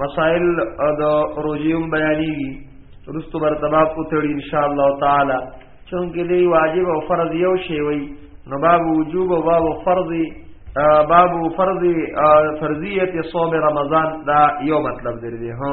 مسائل د روزیوم بیانېږي رستو برتبا کو تړي ان شاء الله تعالی چونکه دی واجب او فرض یو شی وي نو باب وجوب او باب فرض باب فرض فرضیت صوم رمضان دا یو مطلب دی ها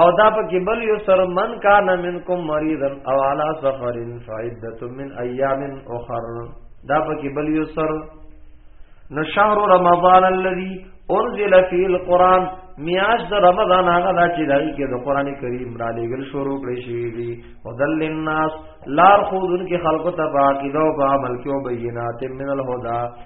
او دا پکې بل یو سر من کان منکم مریضا او علی سفر فعده من ایام اخر دا پکې بل یو سر نو شهر رمضان الذي انزل فيه القران میاش د رمضان هغه دا چې دای کې د قران کریم را لېګل شروع کړی شوی دی هدل للناس لار خودن کې خلق ته باقیده او عمل کې او بینات من الهدى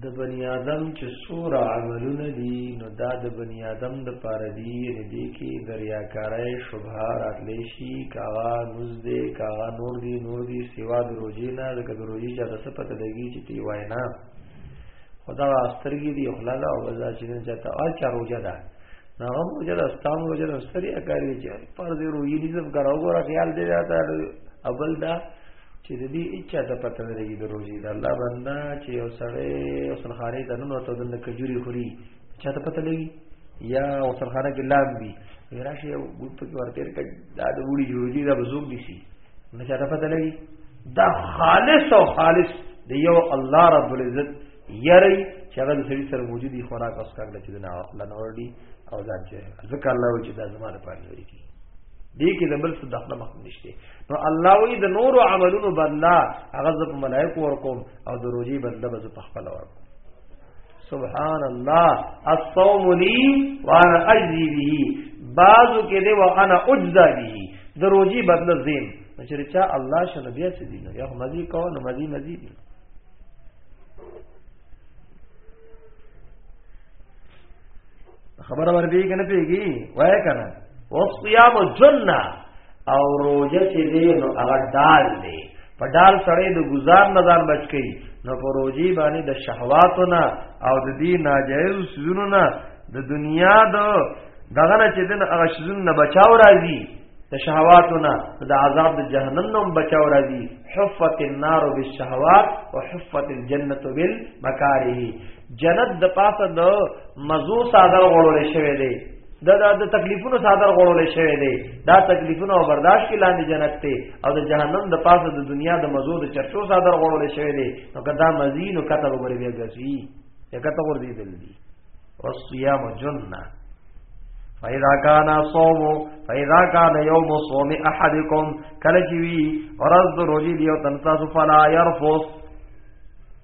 د بنی آدم چې سوره عملونه دي نو دا د بنی آدم د پاره دی یعنی دی کې دریاکارای شبهه راتلی شي کاغه موز دی کاغه نور دی نور دی سیوا د روزي نه د روزي چې د سپته لګي چې تی وای نه خدا استرګي دی خلا دا او بازار چې نه چاته او چا روزه ده نو هم روزه ده ستام روزه ده ستري اکاري چې پر دې روزي نظم کراو غره خیال دی راته اول دا چې د دې اچا ته پته نه لګي د روزي د الله بندا چې یو سړی او سرخاري د نن ورته د کجوري خوري چا ته پته لګي یا او سرخانه کې لام وي راشي او ګوت په ورته کې دا د وړي جوړي دا بزوګ دي سي نه چا ته پته لګي دا خالص او خالص د یو الله رب العزت یری چې هغه د سړي سره موجودي خوراک اوس کار لچې نه لنوړي او ځان چې ځکه الله و چې دا زماره پاره لري دې کې د بل څه دخل مخ نشته نو الله وی د نور عملونو بدلا هغه ز ملائکه ور کوم او د روزي بدلا به په خپل ور کوم سبحان الله الصوم لي وانا اجزي به بعضو کې دی وانا اجزا به د روزي بدلا زم چې چا الله شنه بیا سې دي نو یا مزي کو نو مزي مزي دي خبر ور دی کنه پیږي وای کنه او صيام جنہ او روزه چې دی نو هغه ډال دی په ډال سړی د گزار نظر بچ کی نو په روزي باندې د شهواتو نه او د دې ناجایز سيزونو نه د دنیا د دغه نه چې دن هغه سيزونو نه بچاو راځي د شهواتو نه د عذاب د جهنم نه بچاو راځي حفت النار بالشهوات وحفت الجنه بالمکاره جنت د پاسه د مزو صادر غړول شوی دی د د تکلیفونو صادر غړول شوی دی دا تکلیفونه او برداشت کې لاندې جنت ته او د جهنم د پاسه د دنیا د مزو د چرچو صادر غړول شوی دی نو کدا مزین او کتب غوړي بیا ګسی یا کتب ور دي دل دي والصيام جننه فاذا كان صوم فاذا كان يوم صوم احدكم کله چې وی ورځ د روزي دی او تنتاسو فلا يرفث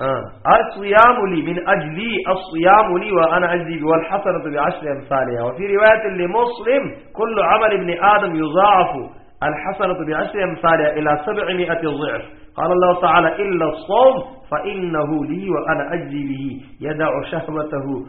آه. الصيام لي من أجلي اصيام لي وأنا أجلي والحسنة بعشر أمثالها وفي رواية لمسلم كل عمل ابن آدم يضاعف الحسنة بعشر أمثالها إلى سبعمائة ضعف قال الله تعالى إلا الصوم فإنه لي وأنا أجزي به يدع شهوته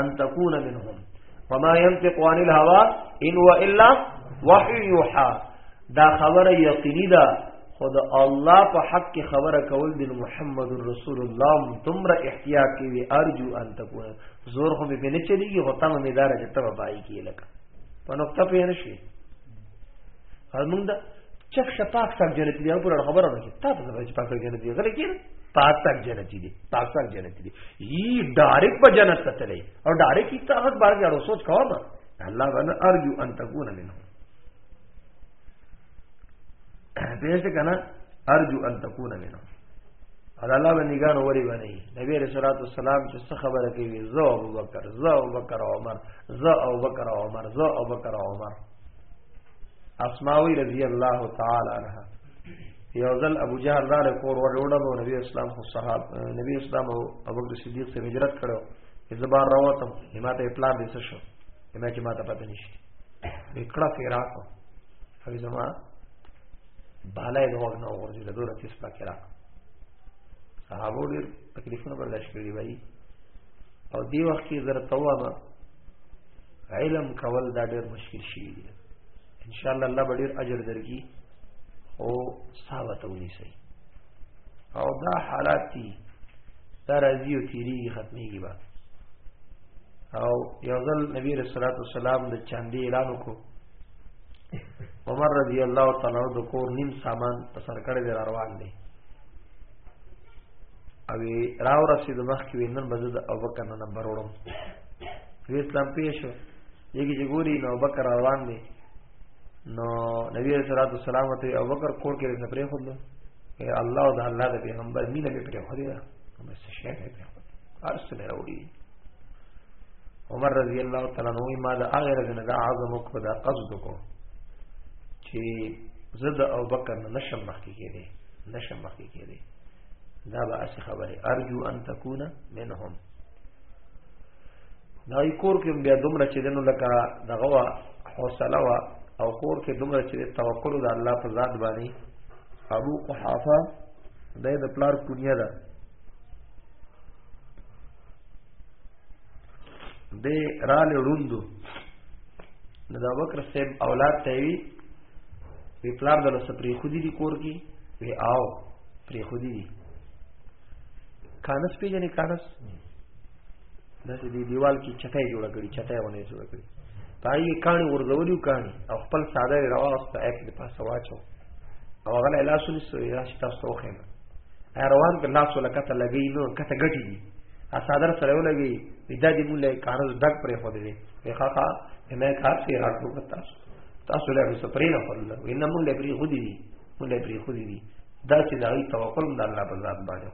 ان تكون منهم فما ينطق عن الهوى ان هو الا وحي يوحى دا خبره یقینی ده خود الله په حق کې خبره کول د محمد رسول الله تمره احتیاط کوي ارجو ان تکونه زور خو به نه چلیږي هوتا مې دار چې تبه پای کې لکه په نقطه پېنه شي موږ دا چک شپاک سال جنت دی په اړه خبره راځي تا ته ځای چې پاک جنت دی غره کې پاک سال جنت دی پاک سال جنت دی یی ډایرک په جنت ته تللی او ډایرک کی طاقت بار کې اړو سوچ کاوه ما الله وانا ارجو ان تكون منهم پیسې کنه ارجو ان تكون منهم ادا الله باندې ګان وری باندې نبی رسول الله والسلام چې څه خبره کوي زو ابو بکر زو ابو بکر عمر زو ابو بکر عمر زو ابو بکر عمر اسماوی رضی الله تعالی عنها یو ځل ابو جهل دار کور ور وړو نبی اسلام خو صاحب نبی اسلام او ابو بکر صدیق سے هجرت کړو زبار راوتم هماته اپلان دې شو همه کې ماته پته نشته وکړه فراق هغه زما بالای دوغ نه ورځي له دوره تیس پکې را صحابو ډېر تکلیفونه برداشت کړی وای او دی وخت کې زر توه علم کول دا ډېر مشکل شي دی ان شاء الله الله ډېر اجر درکړي او ثابت ونی سي او دا حالات دي دا راځي او تیری ختميږي با او یو ځل نبی رسول الله صلی الله علیه وسلم د چاندي اعلان وکړو عمر رضی الله تعالی عنہ د کور نیم سامان په سر کړه دی روان دی او راو رسید مخ کې وینن بزد او بکر نه نمبر وړم اسلام پیشو یګی چې ګوري نو بکر روان دی نو نبی صلی الله علیه وسلم ته ابو بکر کور کې نه پرې خود اے الله او د الله د پیغمبر مینه به پرې خو دی نو څه شي نه پرې خو ارس نه وروړي عمر رضی الله تعالی عنہ ما دا اغیر د نه اعظم کو دا قصد کو چې زد او بکر نشم مخکې کېده نشم مخکې کېده دا به اسی خبره ارجو ان تکون منهم دا ای کور کې بیا دومره چې دنو لکه دغه وا حوصله وا او کور کې دومره چې توکل د الله په ذات باندې ابو قحافه د د پلار کونیه ده د رال روندو د ابو بکر صاحب اولاد ته وی وی پلار دلو سپری خودی دی کور کی وی آو پری خودی دی کانس پی جنی کانس داسې دی دیوال کې چټای جوړه کړی چټای ونه جوړه کړی پای کانی ورزولیو کانی او خپل ساده رواست اک د پاسه واچو او غل لاس نسو یا شتا سوخه نه روان ک لاس ولکته لګی نو کته غټی دی ا ساده سره ولګی ودا دی مولا کارز ډک پرې خو دی وی خاخا نه کار سی راکو پتا تاسو له څه پرې نه خل وینه مونږ له پرې خو دي مونږ له پرې خو دي دا چې دا غي توکل د الله په ذات باندې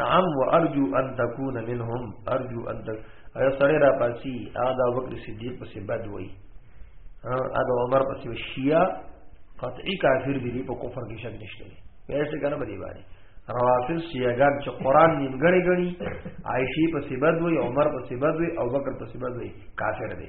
نعم وارجو ان تكون منهم ارجو ان تك... ایا سره را پاسی ادا وقت صدیق پسې بد وای ادا عمر پسې شیعہ قطعی کافر دي په کفر کې شک نشته پیسې کنه بدی باندې روافض شیعاګان چې قران نیمګړی غني عائشی پسې بد وای عمر پسې بد وای او بکر پسې بد وای کافر دي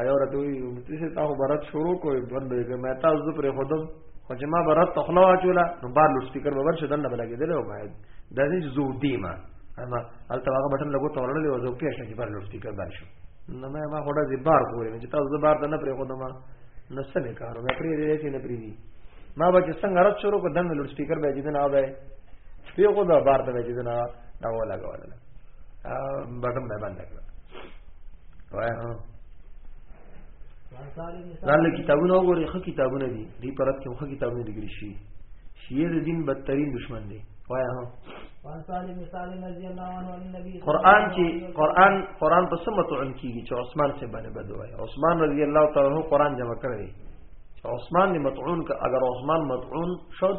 آیا ورته وي مفتی صاحب تاسو برات شروع کوئ بند یې ما تاسو پر خودم خو چې ما برات تخلو اچولا نو بار لوډ سپیکر به ورشه دنه بلګېدل او باید د دې زو دی ما اما هلته هغه بټن لګو تورلې او زو پیښه چې بار لوډ سپیکر بار شو نو ما ما خورا زی بار کوی چې تاسو بار ته نه پرې خو دما نو څه نه کارو مې پرې دې چې نه پرې دي ما به چې څنګه رات شروع کو دنه لوډ سپیکر به دې نه اوبه پیغو دا بار ته دې نه دا ولا غواړل بټن به باندې کړ وای ها ځان له کتابونو وګوري خو کتابونه دي دی پرد کې خو کتابونه لګري شي شیعه د دین بدترین دشمن دی وای ها قرآن کې قرآن قرآن په سم متعن کیږي چې عثمان سے باندې بد وای عثمان رضی الله تعالی عنہ قرآن جمع کړی عثمان نے متعون کا اگر عثمان متعون شد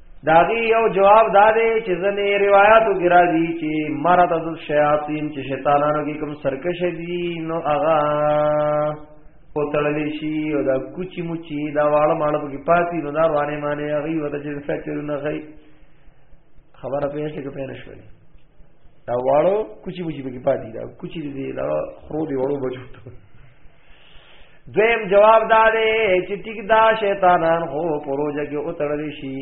داغي یو جواب دا دی چې ځنې روایتو کې راځي چې مراد از شیاطین چې شیطانانو کې کوم سرکش دي نو اغا او تړلې شي او دا کوچی موچی دا واړه ماړه کې پاتې نو دا روانه معنی هغه وته چې فکرونه غي خبره پېښه شي کې پېښه شوې دا واړو کوچی موچی کې پاتې دا کوچی دې دا خرو دې وړو بچو دویم جواب دا دی چې ټیک دا شیطانان خو پروژه کې اتړل شي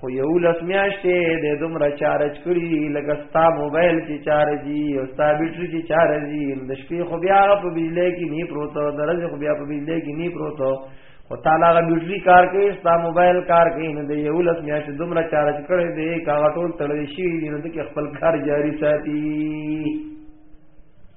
خو یو لس میاشتې د دومره چارج کړي لکه ستا موبایل چې چارجي او ستا بیټري چې چارجي د شپې خو بیا په بجلی کې نه پروت او د ورځې خو بیا په بجلی کې نه پروت او تعالی غا بیټري کار کوي ستا موبایل کار کوي نو د یو لس میاشتې دومره چارج کړي دی کاغه ټول تړل شي نو د خپل کار جاری ساتي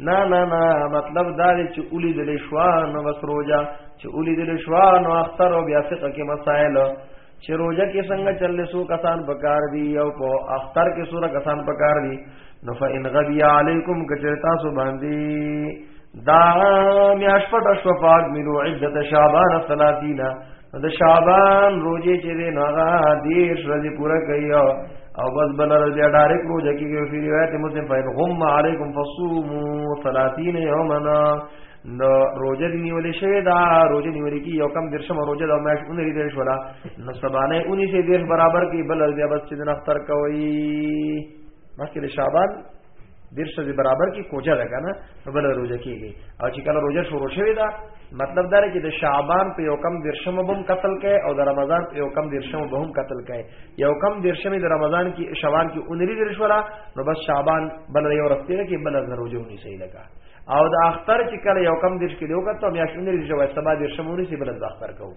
نه نه نه مطلب دا دی چې اولی دل شوان نو بس روزه چې اولی دل شوان نو اختر او بیا فقہ کې مسائل چې روزه کې څنګه چلې سو کسان پکار دي او په اختر کې سوره کسان پکار دي نو فإن غبي عليكم کچرتا سو باندې دا میاش پټ شو پاک ملو عدت شعبان 30 د شعبان روزه چې دی نو هغه حدیث رضی پورا کوي او بس بل ورځ بیا ډایرک روزه کیږي په روایت مسلم فین غم علیکم فصوموا 30 یوما نو روزه دی نیولې شوی دا روزه نیولې کی یو کم درشم روزه دا مې شونه لري درش ولا نو سبانه اونې سه دیر برابر کی بل ورځ بیا بس چې نختر کوي مخکې شعبان دیر شوی برابر کې کوجه ده کنه په بل روزه کېږي او چې کله روزه شروع شوی دا مطلب دا چې د شعبان په یو کم درشم بم قتل کړي او د رمضان په یو کم درشم بم قتل کړي یو کم درشم د رمضان کې شوال کې اونري درشورا نو بس شعبان بل یو رسته کې بل روزه ونی صحیح لگا او د اختر چې کله یو کم درش کې دیو کته میا شونري درشم وای سبا درشم ونی سی بل د اختر کوو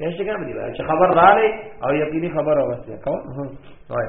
هیڅ څنګه باندې چې خبر رااله او یقیني خبر اوسه کوم وای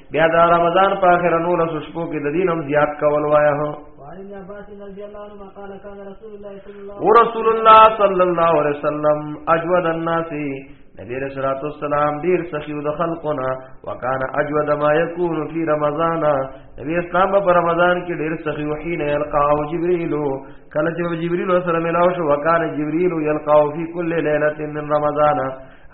بیا دا رمضان په اخر نو لس شپو کې د دین هم زیات کول وایا هو ورسول الله صلی الله علیه وسلم اجود الناس نبی رسول الله والسلام ډیر سخی د خلقنا وکانه اجود ما یکون فی رمضان نبی اسلام په رمضان کې ډیر سخی وحین یلقا او جبرئیل کله چې جبرئیل سره ملاو شو وکانه جبرئیل یلقا فی کل ليله من رمضان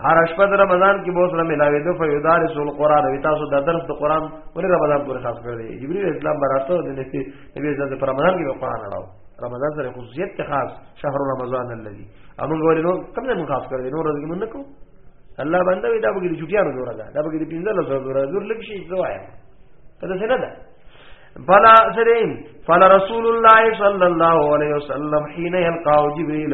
هر شپه د رمضان کې به سره ملاوي دو فیدارس القرآن وی تاسو د درس د قرآن ولې رمضان پورې خاص کړی دی جبرئیل اسلام براته د نبی نبی زده پر رمضان کې به قرآن اړاو رمضان سره خصوصیت ته خاص شهر رمضان الذي امون ولې نو کوم ځای خاص کړی نو ورځې مونږ نکو الله باندې وی دا به د چټیانو جوړه ده دا به د پینځل سره جوړه جوړ لږ شي زوایا کله څه نه ده فلا سرین فلا رسول الله صلی الله علیه وسلم حين يلقى جبريل